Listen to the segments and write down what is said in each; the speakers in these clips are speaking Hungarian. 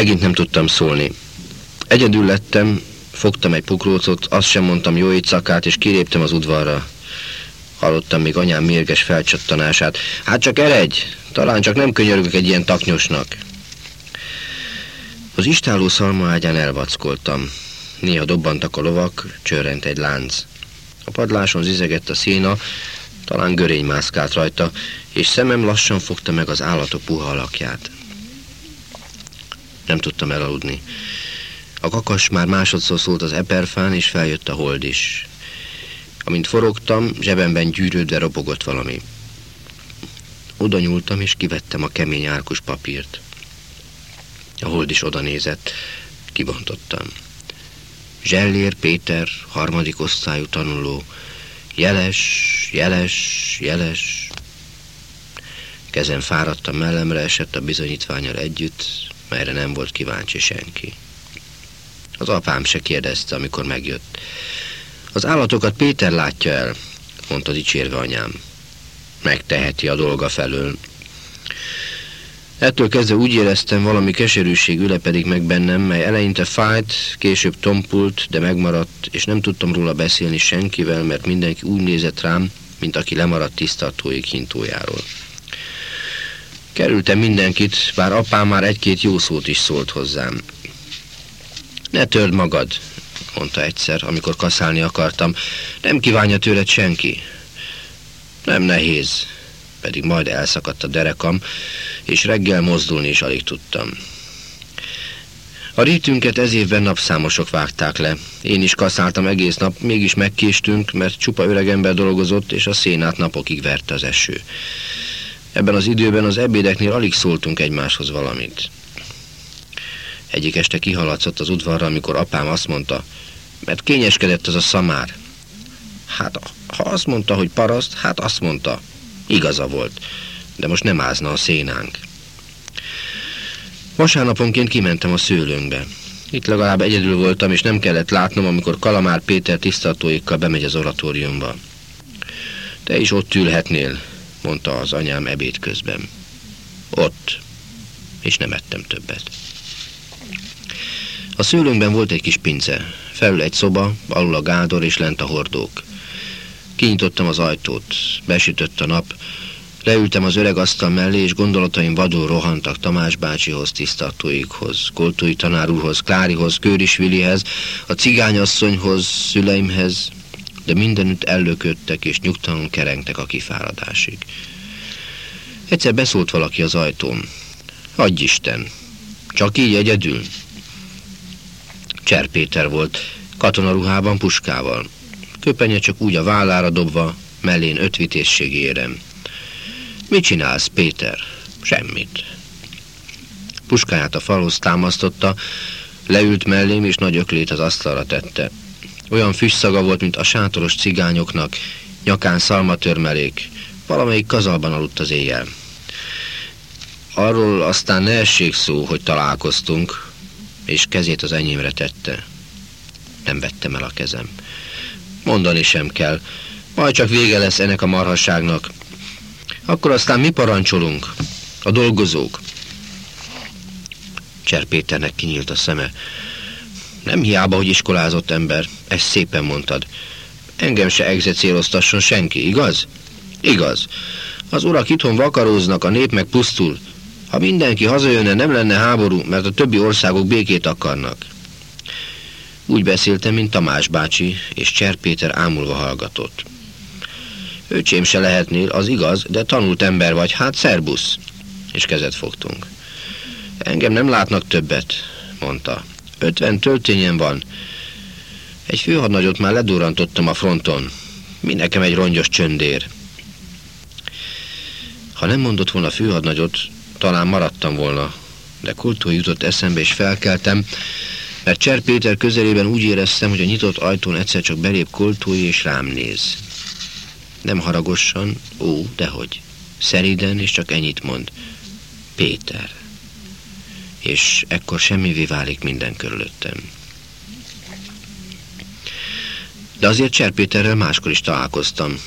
megint nem tudtam szólni. Egyedül lettem, fogtam egy pukrócot, azt sem mondtam jó éjszakát, és kiléptem az udvarra. Hallottam még anyám mérges felcsattanását. Hát csak eredj, talán csak nem könyörgök egy ilyen taknyosnak. Az istáló szalmaágyán elvackoltam. Néha dobbantak a lovak, csörrent egy lánc. A padláson zizegett a széna, talán görény mászkált rajta, és szemem lassan fogta meg az állatok puha alakját. Nem tudtam elaludni. A kakas már másodszor szólt az eperfán, és feljött a hold is. Amint forogtam, zsebemben gyűrődve robogott valami. Oda nyúltam, és kivettem a kemény árkus papírt. A hold is oda nézett, kibontottam. Zsellér Péter, harmadik osztályú tanuló. Jeles, jeles, jeles. Kezem fáradtam mellemre esett a bizonyítványal együtt, melyre nem volt kíváncsi senki. Az apám se kérdezte, amikor megjött. Az állatokat Péter látja el, mondta dicsérve anyám. Megteheti a dolga felől. Ettől kezdve úgy éreztem, valami keserűség ülepedik meg bennem, mely eleinte fájt, később tompult, de megmaradt, és nem tudtam róla beszélni senkivel, mert mindenki úgy nézett rám, mint aki lemaradt tisztartói kintójáról. Kerültem mindenkit, bár apám már egy-két jó szót is szólt hozzám. Ne törd magad, mondta egyszer, amikor kaszálni akartam. Nem kívánja tőled senki. Nem nehéz, pedig majd elszakadt a derekam, és reggel mozdulni is alig tudtam. A rítünket ez évben napszámosok vágták le. Én is kaszáltam egész nap, mégis megkéstünk, mert csupa öregember dolgozott, és a szénát napokig verte az eső. Ebben az időben az ebédeknél alig szóltunk egymáshoz valamit. Egyik este kihaladszott az udvarra, amikor apám azt mondta, mert kényeskedett az a szamár. Hát, ha azt mondta, hogy paraszt, hát azt mondta. Igaza volt, de most nem ázna a szénánk. Vasárnaponként kimentem a szőlőnkbe. Itt legalább egyedül voltam, és nem kellett látnom, amikor Kalamár Péter tisztatóikkal bemegy az oratóriumba. Te is ott ülhetnél, mondta az anyám ebéd közben. Ott. És nem ettem többet. A szőlőnkben volt egy kis pince. Felül egy szoba, alul a gádor és lent a hordók. Kinyitottam az ajtót, besütött a nap, leültem az öreg asztal mellé, és gondolataim vadul rohantak Tamás bácsihoz, tisztartóikhoz, Koltói tanár úrhoz, Klárihoz, Vilihez, a cigányasszonyhoz, szüleimhez, de mindenütt ellöködtek és nyugtalanul kerengtek a kifáradásig. Egyszer beszólt valaki az ajtón. Adj Isten! Csak így egyedül? Cser Péter volt, katonaruhában puskával. Köpenye csak úgy a vállára dobva, mellén ötvitésség érem. Mit csinálsz, Péter? Semmit. Puskáját a falhoz támasztotta, leült mellém, és nagy öklét az asztalra tette. Olyan füstszaga volt, mint a sátoros cigányoknak, nyakán szalmatörmelék, valamelyik kazalban aludt az éjjel. Arról aztán ne essék szó, hogy találkoztunk, és kezét az enyémre tette. Nem vettem el a kezem. Mondani sem kell, majd csak vége lesz ennek a marhasságnak. Akkor aztán mi parancsolunk? A dolgozók. Cser Péternek kinyílt a szeme. Nem hiába, hogy iskolázott ember, ezt szépen mondtad. Engem se egzecéloztasson senki, igaz? Igaz. Az urak itthon vakaróznak, a nép meg pusztul. Ha mindenki hazajönne, nem lenne háború, mert a többi országok békét akarnak. Úgy beszéltem, mint Tamás bácsi, és Cser Péter ámulva hallgatott. Öcsém se lehetnél, az igaz, de tanult ember vagy, hát szerbusz. És kezet fogtunk. Engem nem látnak többet, mondta. Ötven töltényen van. Egy főhadnagyot már ledurrantottam a fronton. Mi nekem egy rongyos csöndér. Ha nem mondott volna főhadnagyot, talán maradtam volna, de kultúr jutott eszembe, és felkeltem, mert Cser Péter közelében úgy éreztem, hogy a nyitott ajtón egyszer csak belép Koltói és rám néz. Nem haragosan, ó, dehogy. Szeriden, és csak ennyit mond. Péter. És ekkor semmivé válik minden körülöttem. De azért Cser Péterrel máskor is találkoztam.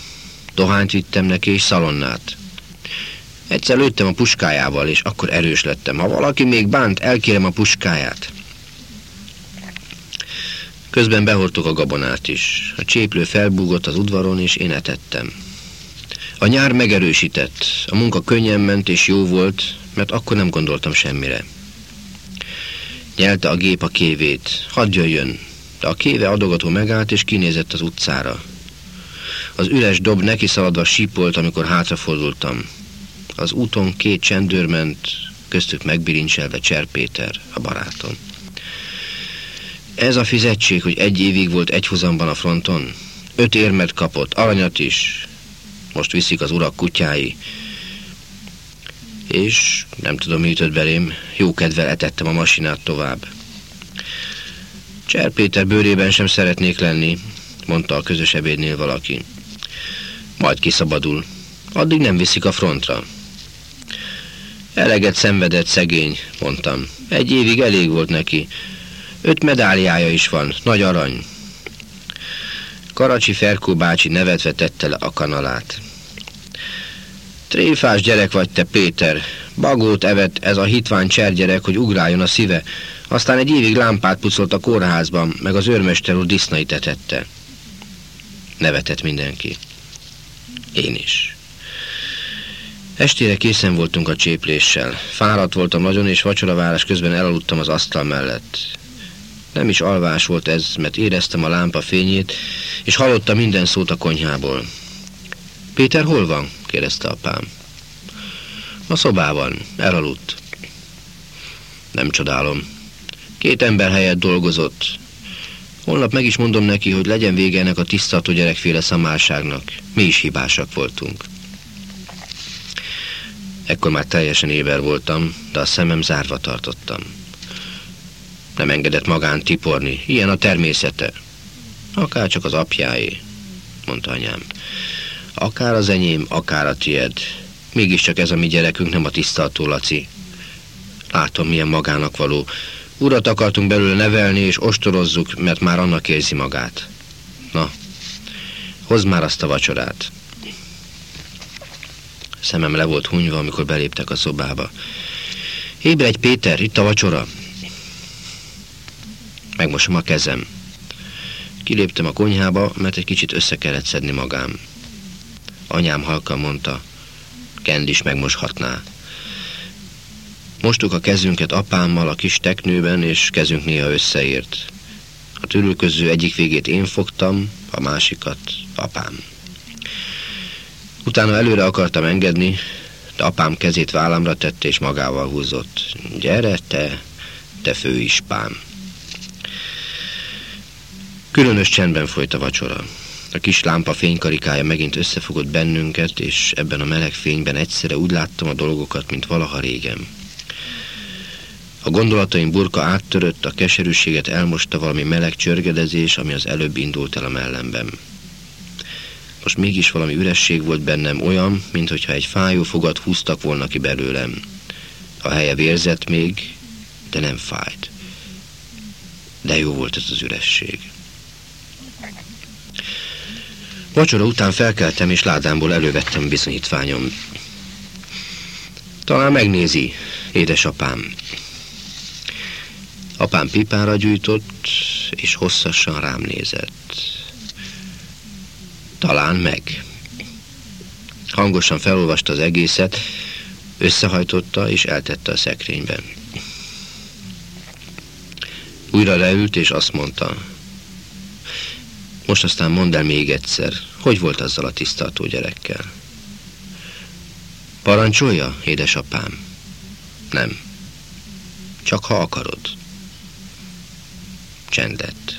Dohányt vittem neki, és szalonnát. Egyszer lőttem a puskájával, és akkor erős lettem. Ha valaki még bánt, elkérem a puskáját. Közben behortuk a gabonát is. A cséplő felbúgott az udvaron, és én etettem. A nyár megerősített, a munka könnyen ment és jó volt, mert akkor nem gondoltam semmire. Nyelte a gép a kévét, hadd jöjjön, de a kéve adogató megállt és kinézett az utcára. Az üres dob neki szaladva sípolt, amikor hátrafordultam. Az úton két csendőr ment, köztük megbirincselve Cserpéter, a barátom. Ez a fizetség, hogy egy évig volt egyhuzamban a fronton. Öt érmet kapott, aranyat is. Most viszik az urak kutyái. És nem tudom, mi ütött belém, jó kedvel etettem a masinát tovább. Cser Péter bőrében sem szeretnék lenni, mondta a közös ebédnél valaki. Majd kiszabadul. Addig nem viszik a frontra. Eleget szenvedett szegény, mondtam. Egy évig elég volt neki. Öt medáliája is van, nagy arany. Karacsi Ferkó bácsi nevetve tette le a kanalát. Tréfás gyerek vagy te, Péter. Bagót evett ez a hitvány csergyerek, hogy ugráljon a szíve. Aztán egy évig lámpát pucolt a kórházban, meg az őrmester úr disznait etette. Nevetett mindenki. Én is. Estére készen voltunk a csépléssel. Fáradt voltam nagyon, és vacsoravárás közben elaludtam az asztal mellett. Nem is alvás volt ez, mert éreztem a lámpa fényét, és hallottam minden szót a konyhából. Péter hol van? Kérdezte apám. A szobában, elaludt. Nem csodálom. Két ember helyett dolgozott. Holnap meg is mondom neki, hogy legyen vége ennek a tisztató gyerekféle szamálságnak. Mi is hibásak voltunk. Ekkor már teljesen éber voltam, de a szemem zárva tartottam. Nem engedett magán tiporni, ilyen a természete. Akár csak az apjáé, mondta anyám. Akár az enyém, akár a tied. Mégiscsak ez a mi gyerekünk, nem a tisztaltó Laci. Látom, milyen magának való. Urat akartunk belőle nevelni, és ostorozzuk, mert már annak érzi magát. Na, hozd már azt a vacsorát. Szemem le volt hunyva, amikor beléptek a szobába. Ébredj, Péter, itt a vacsora. Megmosom a kezem. Kiléptem a konyhába, mert egy kicsit össze kellett szedni magám. Anyám halkan mondta, Kend is megmoshatná. Mostuk a kezünket apámmal a kis teknőben, és kezünk néha összeért. A törülköző egyik végét én fogtam, a másikat apám. Utána előre akartam engedni, de apám kezét vállamra tette és magával húzott. Gyere te, te főispám. Különös csendben folyt a vacsora. A kis lámpa fénykarikája megint összefogott bennünket, és ebben a meleg fényben egyszerre úgy láttam a dolgokat, mint valaha régen. A gondolataim burka áttörött, a keserűséget elmosta valami meleg csörgedezés, ami az előbb indult el a mellemben. Most mégis valami üresség volt bennem olyan, mintha egy fájó fogat húztak volna ki belőlem. A helye vérzett még, de nem fájt. De jó volt ez az üresség. Vacsora után felkeltem, és ládámból elővettem bizonyítványom. Talán megnézi, édesapám. Apám pipára gyújtott, és hosszasan rám nézett. Talán meg. Hangosan felolvasta az egészet, összehajtotta és eltette a szekrényben. Újra leült, és azt mondta, most aztán mondd el még egyszer, hogy volt azzal a tisztaltó gyerekkel? Parancsolja, édesapám? Nem. Csak ha akarod. Csend lett.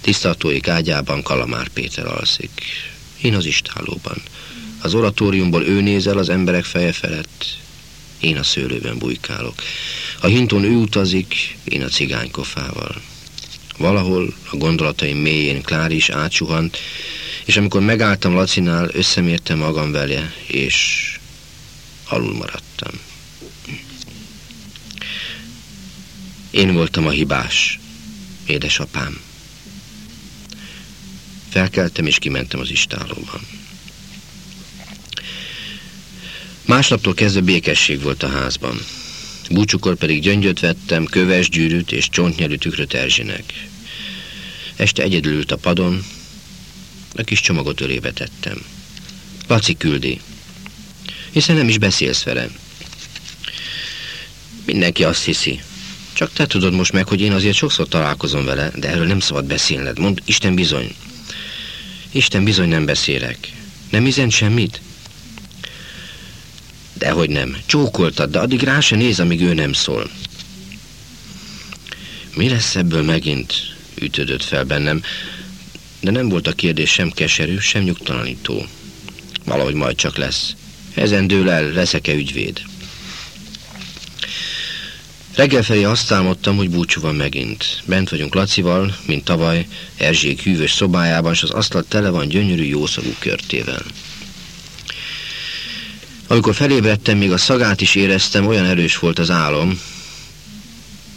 Tisztartóik ágyában Kalamár Péter alszik. Én az istálóban. Az oratóriumból ő nézel az emberek feje felett. Én a szőlőben bujkálok. A hinton ő utazik, én a cigánykofával. Valahol a gondolataim mélyén Klár is átsuhant, és amikor megálltam Lacinál, összemértem magam vele, és alul maradtam. Én voltam a hibás, édesapám. Felkeltem és kimentem az istálóban. Másnaptól kezdve békesség volt a házban. Búcsukor pedig gyöngyöt vettem, köves gyűrűt és csontnyelű tükröt Erzsinek. Este egyedül ült a padon, a kis csomagot ölébe tettem. Laci küldi, hiszen nem is beszélsz vele. Mindenki azt hiszi. Csak te tudod most meg, hogy én azért sokszor találkozom vele, de erről nem szabad beszélned. Mond, Isten bizony. Isten bizony nem beszélek. Nem üzent semmit? Dehogy nem. Csókoltad, de addig rá se néz, amíg ő nem szól. Mi lesz ebből megint? Ütődött fel bennem, de nem volt a kérdés sem keserű, sem nyugtalanító. Valahogy majd csak lesz. Ezen dől el, leszek-e ügyvéd. Reggel felé azt álmodtam, hogy búcsú van megint. Bent vagyunk Lacival, mint tavaly, Erzsék hűvös szobájában, és az asztal tele van gyönyörű jószagú körtével. Amikor felébredtem, még a szagát is éreztem, olyan erős volt az álom,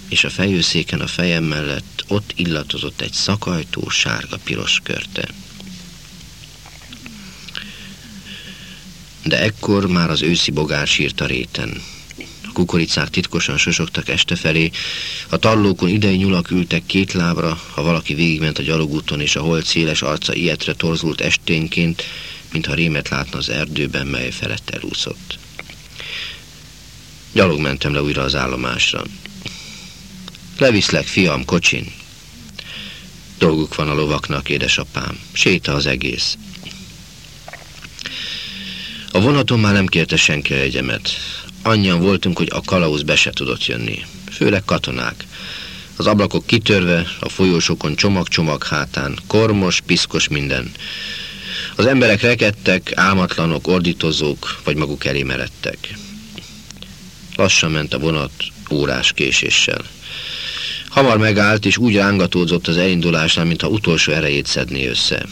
és a fejőszéken a fejem mellett ott illatozott egy szakajtó sárga-piros körte. De ekkor már az őszi bogár sírt a réten. A kukoricák titkosan sosogtak este felé, a tallókon idei nyulak ültek két lábra, ha valaki végigment a gyalogúton, és a hold széles arca ilyetre torzult esténként, mintha rémet látna az erdőben, mely felett elúszott. Gyalog mentem le újra az állomásra. Leviszlek, fiam, kocsin. Dolguk van a lovaknak, édesapám. Séta az egész. A vonaton már nem kérte senki egyemet. Annyian voltunk, hogy a kalauz be se tudott jönni. Főleg katonák. Az ablakok kitörve, a folyósokon csomag-csomag hátán, kormos, piszkos minden. Az emberek rekedtek, álmatlanok, ordítozók, vagy maguk elé meredtek. Lassan ment a vonat, órás késéssel. Hamar megállt, és úgy rángatódzott az elindulásnál, mintha utolsó erejét szedné össze.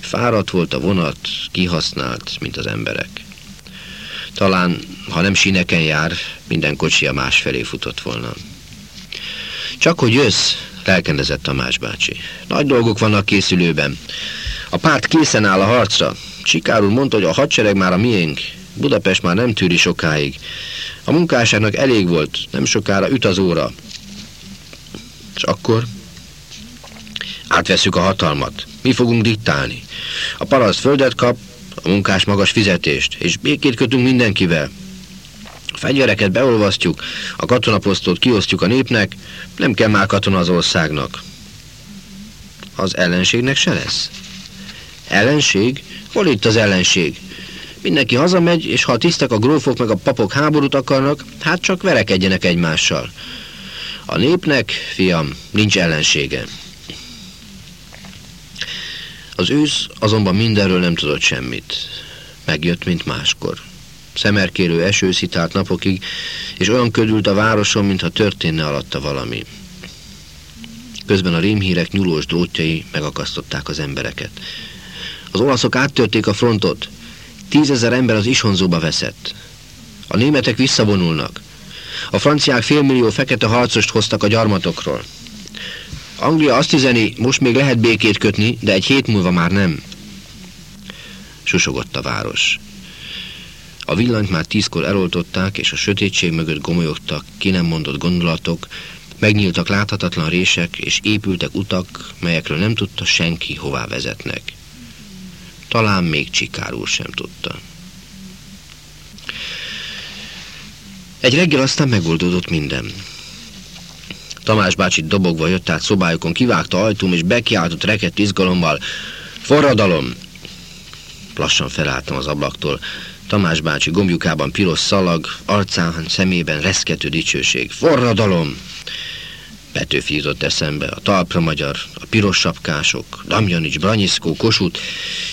Fáradt volt a vonat, kihasznált, mint az emberek. Talán, ha nem síneken jár, minden kocsia másfelé futott volna. Csak hogy jössz, lelkendezett Tamás bácsi. Nagy dolgok vannak készülőben. A párt készen áll a harcra. Csikár úr mondta, hogy a hadsereg már a miénk. Budapest már nem tűri sokáig. A munkásságnak elég volt, nem sokára üt az óra. És akkor átveszük a hatalmat. Mi fogunk diktálni. A paraszt földet kap, a munkás magas fizetést, és békét kötünk mindenkivel. A fegyvereket beolvasztjuk, a katonaposztot kiosztjuk a népnek, nem kell már katona az országnak. Az ellenségnek se lesz. Ellenség? Hol itt az ellenség? Mindenki hazamegy, és ha a tisztek, a grófok meg a papok háborút akarnak, hát csak verekedjenek egymással. A népnek, fiam, nincs ellensége. Az ősz azonban mindenről nem tudott semmit. Megjött, mint máskor. Szemerkélő eső szitált napokig, és olyan ködült a városon, mintha történne alatta valami. Közben a rémhírek nyulós drótjai megakasztották az embereket. Az olaszok áttörték a frontot. Tízezer ember az Ishonzóba veszett. A németek visszavonulnak. A franciák félmillió fekete harcost hoztak a gyarmatokról. Anglia azt üzeni, most még lehet békét kötni, de egy hét múlva már nem. Susogott a város. A villanyt már tízkor eloltották, és a sötétség mögött gomolyogtak, ki nem mondott gondolatok, megnyíltak láthatatlan rések, és épültek utak, melyekről nem tudta senki, hová vezetnek. Talán még Csikár úr sem tudta. Egy reggel aztán megoldódott minden. Tamás bácsi dobogva jött át szobájukon, kivágta ajtóm, és bekiáltott rekett izgalommal. Forradalom! Lassan felálltam az ablaktól. Tamás bácsi gombjukában piros szalag, arcán, szemében reszkető dicsőség. Forradalom! Petőfi jutott eszembe, a talpra magyar, a piros sapkások, Damjanics, Branyiszkó, Kosut.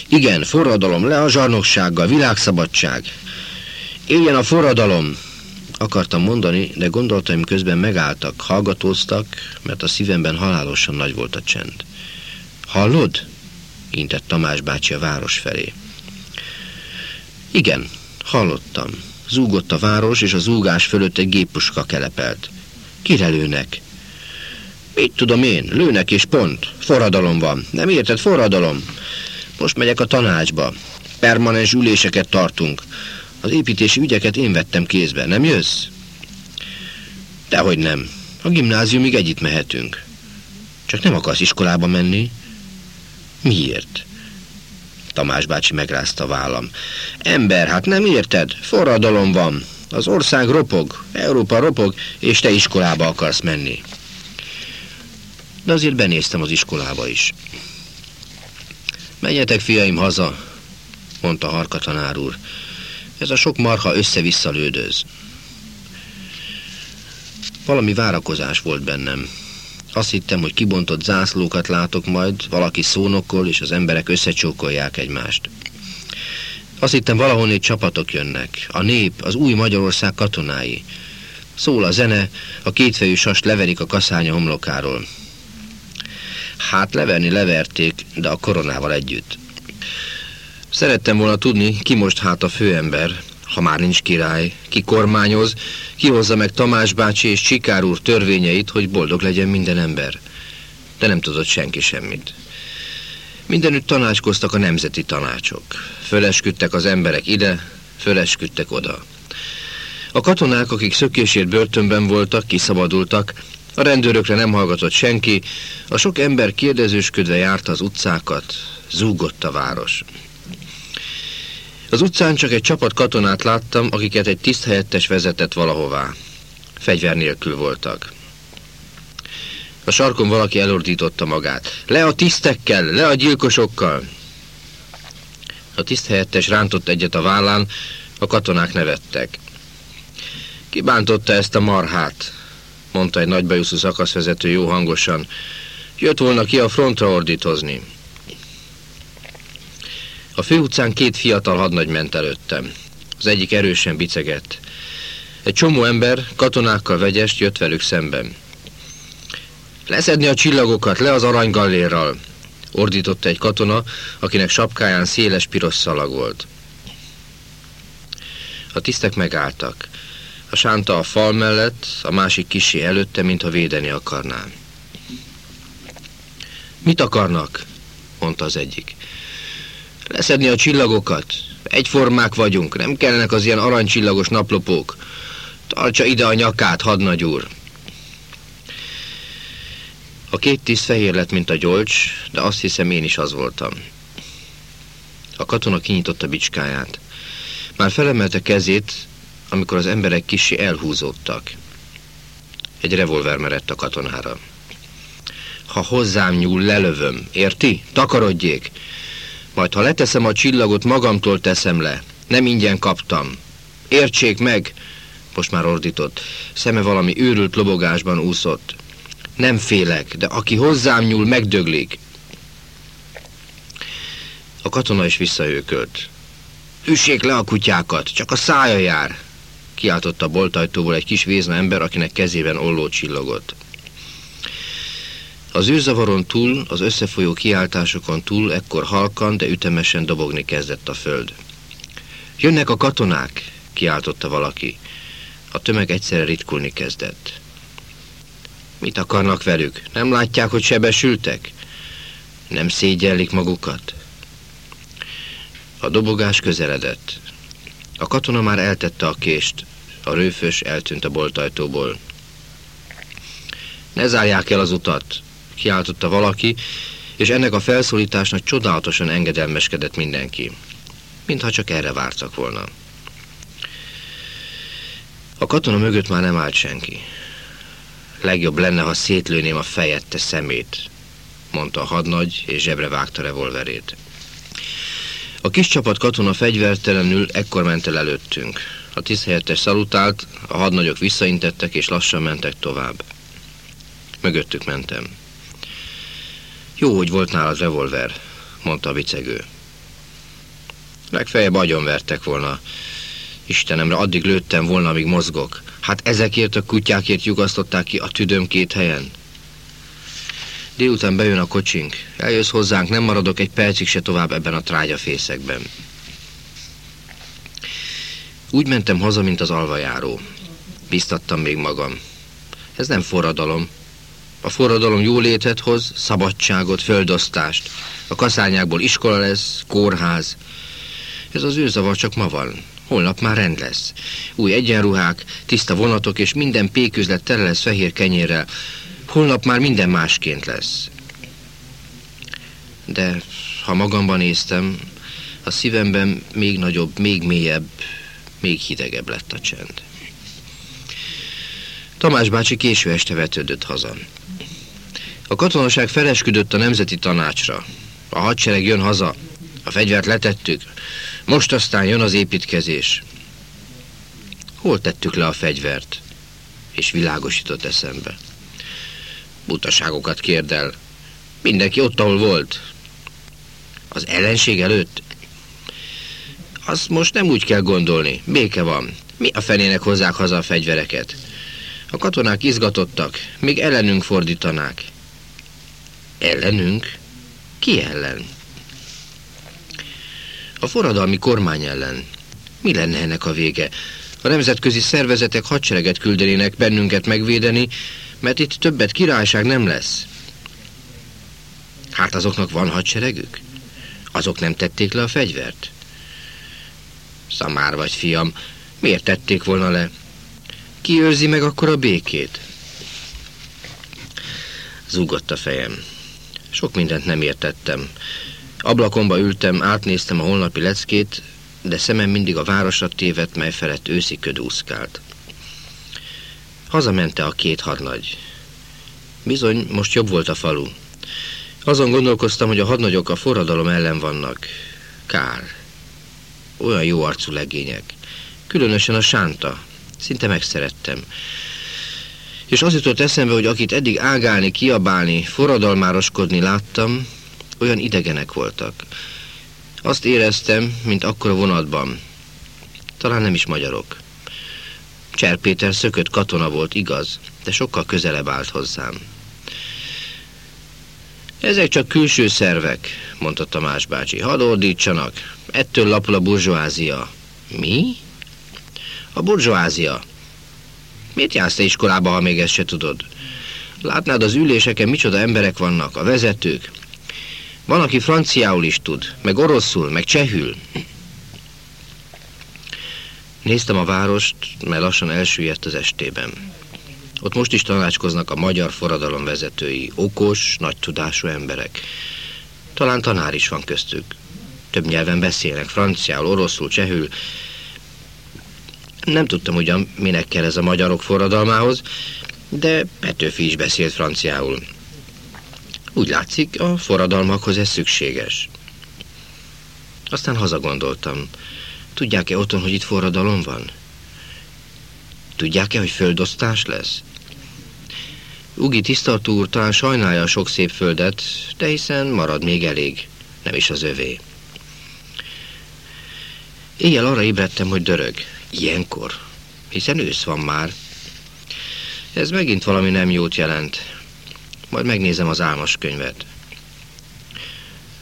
Igen, forradalom, le a zsarnoksággal, világszabadság. Éljen a forradalom! Akartam mondani, de gondolataim közben megálltak, hallgatóztak, mert a szívemben halálosan nagy volt a csend. Hallod? intett Tamás bácsi a város felé. Igen, hallottam. Zúgott a város, és a zúgás fölött egy géppuska kelepelt. Kire lőnek? Mit tudom én, lőnek és pont. Forradalom van. Nem érted, forradalom? Most megyek a tanácsba. Permanens üléseket tartunk. Az építési ügyeket én vettem kézbe, nem jössz? Dehogy nem. A gimnáziumig együtt mehetünk. Csak nem akarsz iskolába menni? Miért? Tamás bácsi megrázta vállam. Ember, hát nem érted? Forradalom van. Az ország ropog, Európa ropog, és te iskolába akarsz menni. De azért benéztem az iskolába is. Menjetek, fiaim, haza, mondta Harka tanár úr. Ez a sok marha össze-vissza lődöz. Valami várakozás volt bennem. Azt hittem, hogy kibontott zászlókat látok majd, valaki szónokol, és az emberek összecsókolják egymást. Azt hittem, valahonnét csapatok jönnek. A nép, az új Magyarország katonái. Szól a zene, a kétfejű sast leverik a kaszánya homlokáról. Hát leverni leverték, de a koronával együtt. Szerettem volna tudni, ki most hát a főember, ha már nincs király, ki kormányoz, ki hozza meg Tamás bácsi és Csikár úr törvényeit, hogy boldog legyen minden ember. De nem tudott senki semmit. Mindenütt tanácskoztak a nemzeti tanácsok. Fölesküdtek az emberek ide, fölesküdtek oda. A katonák, akik szökésért börtönben voltak, kiszabadultak, a rendőrökre nem hallgatott senki, a sok ember kérdezősködve járta az utcákat, zúgott a város. Az utcán csak egy csapat katonát láttam, akiket egy tiszthelyettes vezetett valahová. Fegyver nélkül voltak. A sarkon valaki elordította magát. Le a tisztekkel, le a gyilkosokkal! A tiszthelyettes rántott egyet a vállán, a katonák nevettek. Kibántotta ezt a marhát, mondta egy nagybajuszú szakaszvezető jó hangosan. Jött volna ki a frontra ordítozni. A főutcán két fiatal hadnagy ment előttem. Az egyik erősen bicegett. Egy csomó ember, katonákkal vegyest jött velük szemben. Leszedni a csillagokat, le az aranygallérral, ordította egy katona, akinek sapkáján széles piros szalag volt. A tisztek megálltak. A sánta a fal mellett, a másik kisé előtte, mintha védeni akarná. Mit akarnak? mondta az egyik. Leszedni a csillagokat. Egyformák vagyunk, nem kellenek az ilyen aranycsillagos naplopók. Tartsa ide a nyakát, hadnagy úr. A két tiszt fehér lett, mint a gyolcs, de azt hiszem én is az voltam. A katona kinyitotta bicskáját. Már felemelte kezét, amikor az emberek kisi elhúzódtak. Egy revolver merett a katonára. Ha hozzám nyúl, lelövöm. Érti? Takarodjék! Majd ha leteszem a csillagot, magamtól teszem le. Nem ingyen kaptam. Értsék meg! Most már ordított. Szeme valami őrült lobogásban úszott. Nem félek, de aki hozzám nyúl, megdöglik. A katona is visszaőkölt. Üssék le a kutyákat, csak a szája jár, kiáltott a boltajtóból egy kis vézna ember, akinek kezében olló csillogott. Az űrzavaron túl, az összefolyó kiáltásokon túl ekkor halkan, de ütemesen dobogni kezdett a föld. Jönnek a katonák, kiáltotta valaki. A tömeg egyszerre ritkulni kezdett. Mit akarnak velük? Nem látják, hogy sebesültek? Nem szégyellik magukat? A dobogás közeledett. A katona már eltette a kést. A rőfös eltűnt a boltajtóból. Ne zárják el az utat, kiáltotta valaki, és ennek a felszólításnak csodálatosan engedelmeskedett mindenki. Mintha csak erre vártak volna. A katona mögött már nem állt senki. Legjobb lenne, ha szétlőném a fejette szemét, mondta a hadnagy, és zsebre vágta revolverét. A kis csapat katona fegyvertelenül ekkor ment el előttünk. A tiszthelyettes szalutált, a hadnagyok visszaintettek, és lassan mentek tovább. Mögöttük mentem. Jó, hogy volt nálad revolver, mondta a vicegő. Legfeljebb agyonvertek volna. Istenemre, addig lőttem volna, amíg mozgok. Hát ezekért a kutyákért jugasztották ki a tüdőm két helyen. Délután bejön a kocsink. Eljössz hozzánk, nem maradok egy percig se tovább ebben a trágyafészekben. Úgy mentem haza, mint az alvajáró. Biztattam még magam. Ez nem forradalom, a forradalom jólétet hoz, szabadságot, földosztást. A kaszányákból iskola lesz, kórház. Ez az őzavar csak ma van. Holnap már rend lesz. Új egyenruhák, tiszta vonatok és minden péküzlet tele lesz fehér kenyérrel. Holnap már minden másként lesz. De ha magamban néztem, a szívemben még nagyobb, még mélyebb, még hidegebb lett a csend. Tamás bácsi késő este vetődött haza. A katonaság felesküdött a nemzeti tanácsra. A hadsereg jön haza, a fegyvert letettük, most aztán jön az építkezés. Hol tettük le a fegyvert? És világosított eszembe. Butaságokat kérdel. Mindenki ott, ahol volt. Az ellenség előtt? Azt most nem úgy kell gondolni. Béke van. Mi a fenének hozzák haza a fegyvereket? A katonák izgatottak, még ellenünk fordítanák. Ellenünk? Ki ellen? A forradalmi kormány ellen. Mi lenne ennek a vége? A nemzetközi szervezetek hadsereget küldenének bennünket megvédeni, mert itt többet királyság nem lesz. Hát azoknak van hadseregük? Azok nem tették le a fegyvert? Szamár vagy, fiam, miért tették volna le? Ki őrzi meg akkor a békét? Zúgott a fejem. Sok mindent nem értettem. Ablakomba ültem, átnéztem a holnapi leckét, de szemem mindig a városra tévedt, mely felett őszi köd úszkált. Hazamente a két hadnagy. Bizony, most jobb volt a falu. Azon gondolkoztam, hogy a hadnagyok a forradalom ellen vannak. Kár. Olyan jó arcú legények. Különösen a sánta. Szinte megszerettem. És az jutott eszembe, hogy akit eddig ágálni, kiabálni, forradalmároskodni láttam, olyan idegenek voltak. Azt éreztem, mint akkor a vonatban. Talán nem is magyarok. Cser Péter szökött katona volt, igaz, de sokkal közelebb állt hozzám. Ezek csak külső szervek, mondta Tamás bácsi. Hadd ordítsanak. Ettől lapul a burzsóázia. Mi? A burzsóázia. Miért jársz te iskolába, ha még ezt se tudod? Látnád az üléseken micsoda emberek vannak, a vezetők. Van, aki franciául is tud, meg oroszul, meg csehül. Néztem a várost, mert lassan elsüllyedt az estében. Ott most is tanácskoznak a magyar forradalom vezetői, okos, nagy tudású emberek. Talán tanár is van köztük. Több nyelven beszélnek, franciául, oroszul, csehül. Nem tudtam ugyan, minek kell ez a magyarok forradalmához, de Petőfi is beszélt franciául. Úgy látszik, a forradalmakhoz ez szükséges. Aztán hazagondoltam. Tudják-e otthon, hogy itt forradalom van? Tudják-e, hogy földosztás lesz? Ugi tisztalt úr talán sajnálja a sok szép földet, de hiszen marad még elég, nem is az övé. Éjjel arra ébredtem, hogy dörög. Ilyenkor? Hiszen ősz van már. Ez megint valami nem jót jelent. Majd megnézem az álmos könyvet.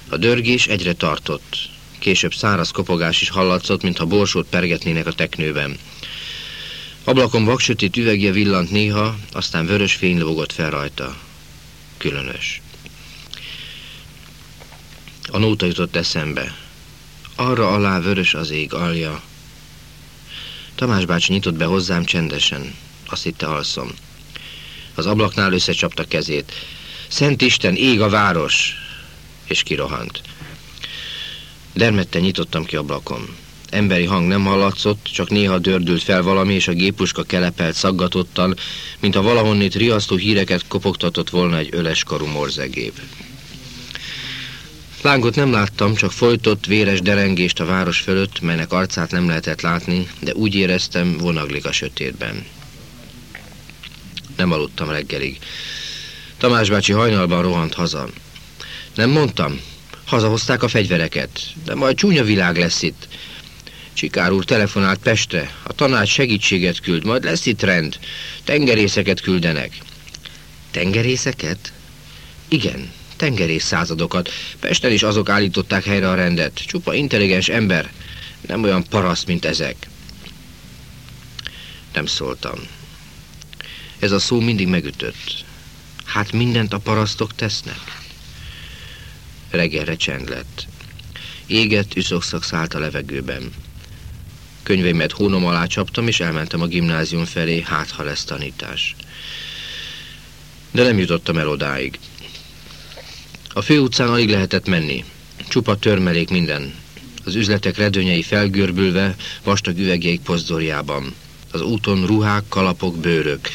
A dörgés egyre tartott. Később száraz kopogás is hallatszott, mintha borsót pergetnének a teknőben. Ablakon vaksötét üvegje villant néha, aztán vörös fény lógott fel rajta. Különös. A nóta jutott eszembe. Arra alá vörös az ég alja. Tamás bácsi nyitott be hozzám csendesen. Azt hitte alszom. Az ablaknál összecsapta kezét. Szent Isten, ég a város! És kirohant. Dermette nyitottam ki ablakom. Emberi hang nem hallatszott, csak néha dördült fel valami, és a gépuska kelepelt szaggatottan, mint a valahonnét riasztó híreket kopogtatott volna egy öleskarú morzegép. Lángot nem láttam, csak folytott véres derengést a város fölött, melynek arcát nem lehetett látni, de úgy éreztem, vonaglik a sötétben. Nem aludtam reggelig. Tamás bácsi hajnalban rohant haza. Nem mondtam? Hazahozták a fegyvereket, de majd csúnya világ lesz itt. Csikár úr telefonált Pestre, a tanács segítséget küld, majd lesz itt rend. Tengerészeket küldenek. Tengerészeket? Igen, tengerész századokat. Pesten is azok állították helyre a rendet. Csupa intelligens ember, nem olyan paraszt, mint ezek. Nem szóltam. Ez a szó mindig megütött. Hát mindent a parasztok tesznek. Reggelre csend lett. Égett üszokszak szállt a levegőben. Könyveimet hónom alá csaptam, és elmentem a gimnázium felé, hát ha lesz tanítás. De nem jutottam el odáig. A főutcán alig lehetett menni. Csupa törmelék minden. Az üzletek redőnyei felgörbülve, vastag üvegjeik pozdorjában. Az úton ruhák, kalapok, bőrök.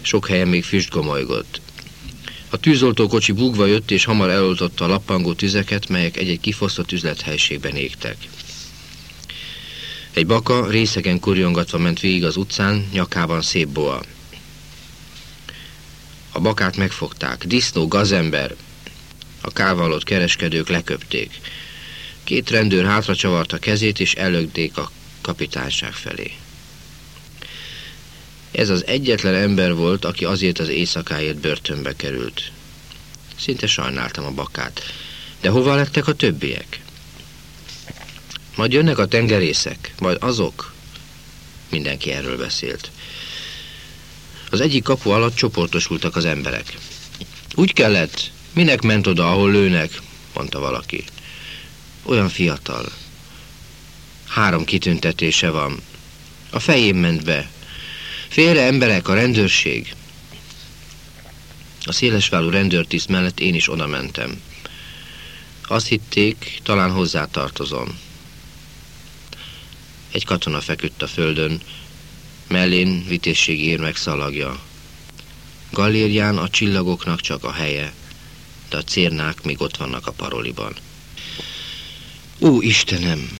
Sok helyen még füst gomolygott. A tűzoltókocsi bugva jött, és hamar eloltotta a lappangó tüzeket, melyek egy-egy kifosztott üzlethelységben égtek. Egy baka részegen kurjongatva ment végig az utcán, nyakában szép boa. A bakát megfogták. Disznó, gazember. A kávallott kereskedők leköpték. Két rendőr hátra csavarta kezét, és előgdék a kapitányság felé. Ez az egyetlen ember volt, aki azért az éjszakáért börtönbe került. Szinte sajnáltam a bakát. De hova lettek a többiek? Majd jönnek a tengerészek, majd azok. Mindenki erről beszélt. Az egyik kapu alatt csoportosultak az emberek. Úgy kellett, minek ment oda, ahol lőnek, mondta valaki. Olyan fiatal. Három kitüntetése van. A fején ment be. Félre emberek, a rendőrség. A szélesválú rendőrtiszt mellett én is oda mentem. Azt hitték, talán hozzá tartozom. Egy katona feküdt a földön, mellén vitézségi érmek szalagja. Galérián a csillagoknak csak a helye, de a cérnák még ott vannak a paroliban. Ó, Istenem!